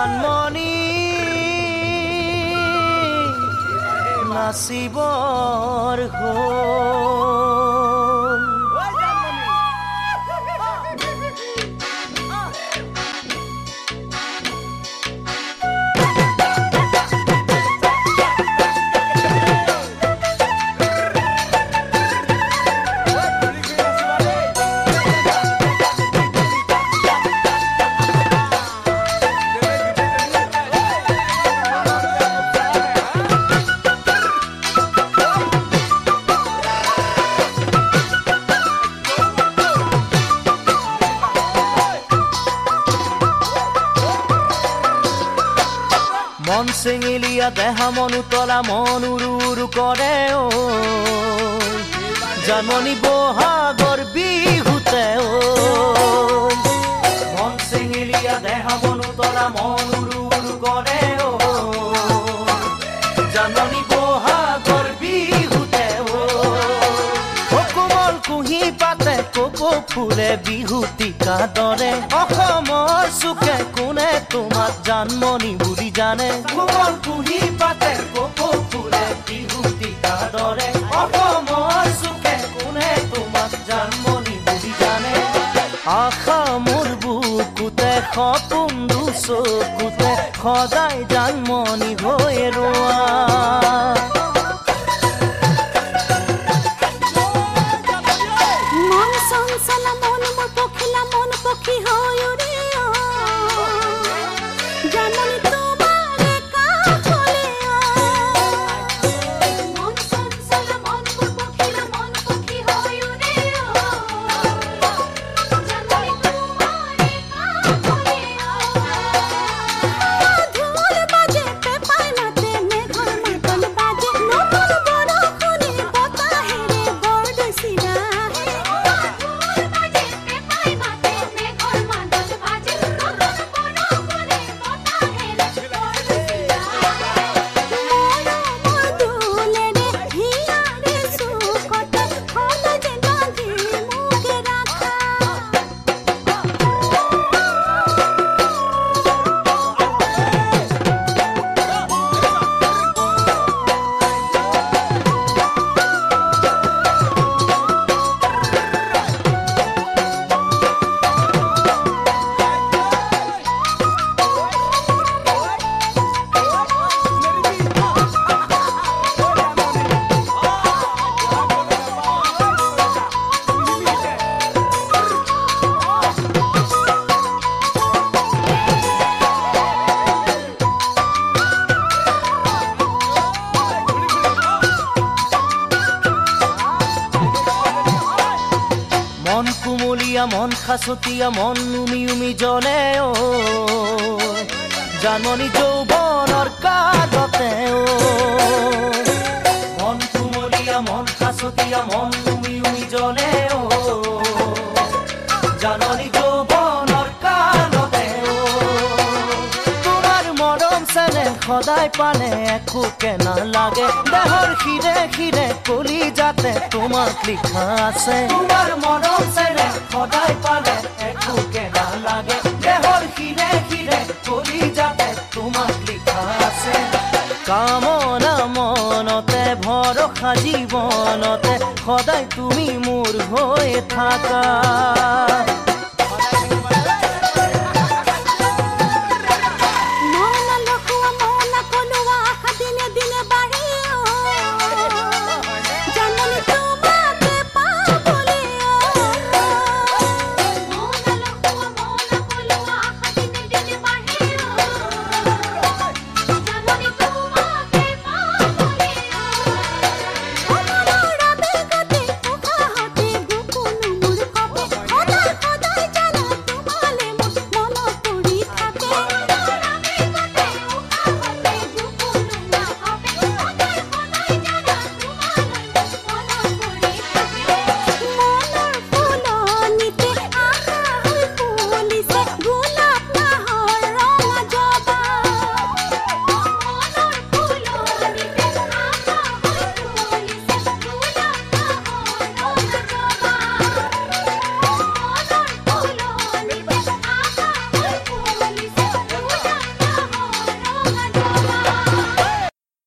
জানমণি নাচিব মন চেঙেলীয়া দেহা মন উতলা মন উৰু উৰু কৰে জানমণি বহাগৰ বিহুতে ফুলে বিহুতিকা দৰে। অসমৰ চুকে কোনে তোমাক জানমণি বুলি জানে। কোমল কুঁহি পাতে কপৌ ফুলে বিহুতিকা দৰে। অসমৰ চুকে কোনে তোমাক জানমণি বুলি জানে। আশা মোৰ বুকুতে সপোন দুচকুতে সদায় জানমণি হৈ ৰোৱা। কুমলীয়া মন খাচতীয়া মন, উমি উমি জলে ও। জানমণি যৌৱনৰ কাগতে ও। মন কুমলীয়া মন খাচতীয়া মন, উমি উমি জ্বলে সদায় পালে একোকে নালাগে দেহৰ শিৰে শিৰে কলি যাতে তোমাক লিখা আছে। তোমাৰ মৰম চেনে সদায় পালে একোকে নালাগে দেহৰ শিৰে শিৰে কলি যাতে তোমাক লিখা আছে। কামনা মনতে ভৰসা জীৱনতে সদায় তুমি মোৰ হৈ থাকা।